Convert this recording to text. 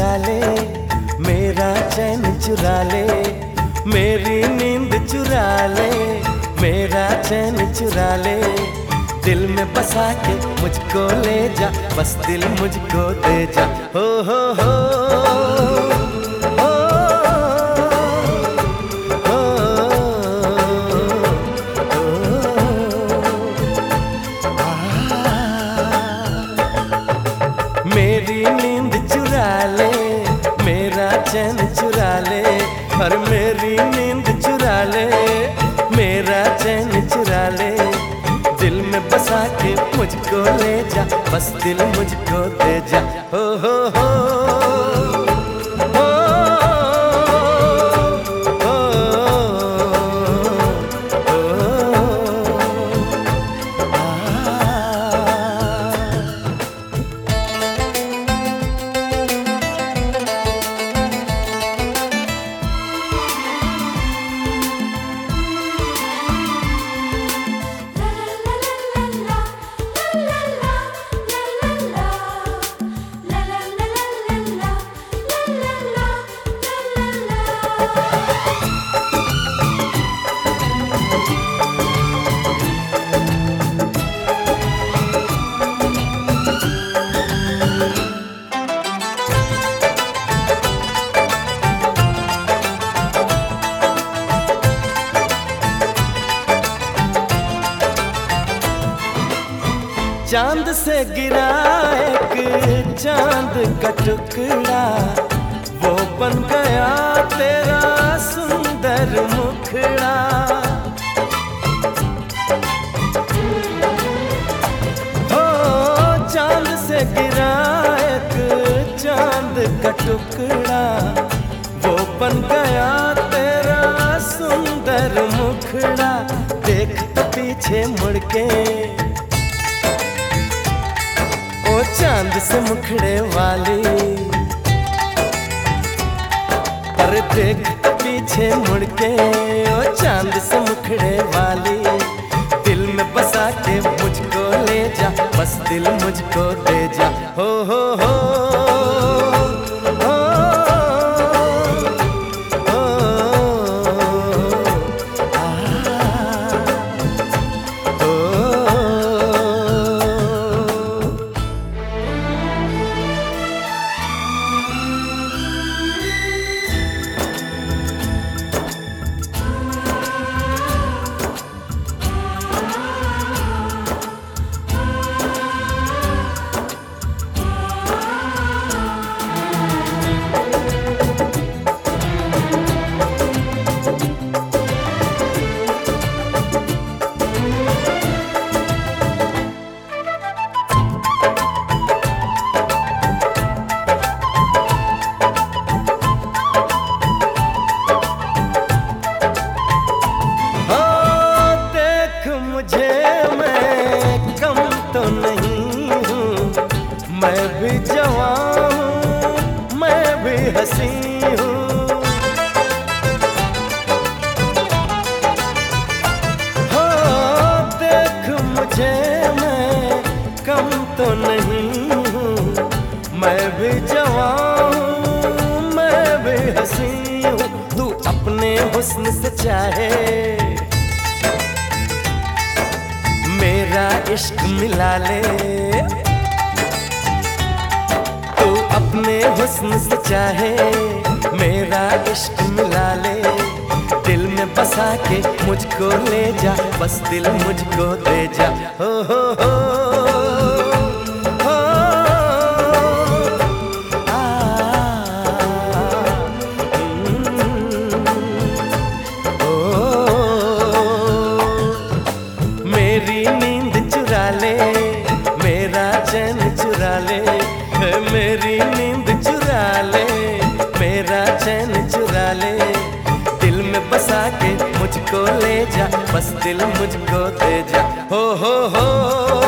चुरा ले मेरा चैन चुरा ले मेरी नींद चुरा ले मेरा चैन चुरा ले दिल में बसा के मुझको ले जा, बस दिल मुझको दे जा। हो हो हो। चैन चुरा ले और मेरी नींद चुरा ले, मेरा चैन चुरा ले। दिल में बसा के मुझको ले जा, बस दिल मुझको दे जा। हो हो हो। चाँद से गिरा एक चाँद का टुकड़ा। वो बन गया तेरा सुंदर मुखड़ा। हो, चाँद से गिरा एक चाँद का टुकड़ा। वो बन गया तेरा सुंदर मुखड़ा। देख तो पीछे मुड़ के ओ चाँद से मुखड़े वाली। पर देख पीछे मुड़के ओ चाँद से मुखड़े वाली। दिल में बसा के मुझको ले जा बस दिल मुझको दे जा। हो हो हो, मैं भी जवान हूँ, मैं भी हसी हूँ। हो, देख मुझे मैं कम तो नहीं हूँ, मैं भी जवान हूँ, मैं भी हसी हूँ। तू अपने हुस्न से चाहे, मेरा इश्क मिला ले। अपने हुस्न से चाहे मेरा इश्क मिला ले। दिल में बसा के मुझको ले जा, बस दिल मुझको दे जा। हो हो हो। ले जा बस दिल मुझको दे जा। हो हो हो।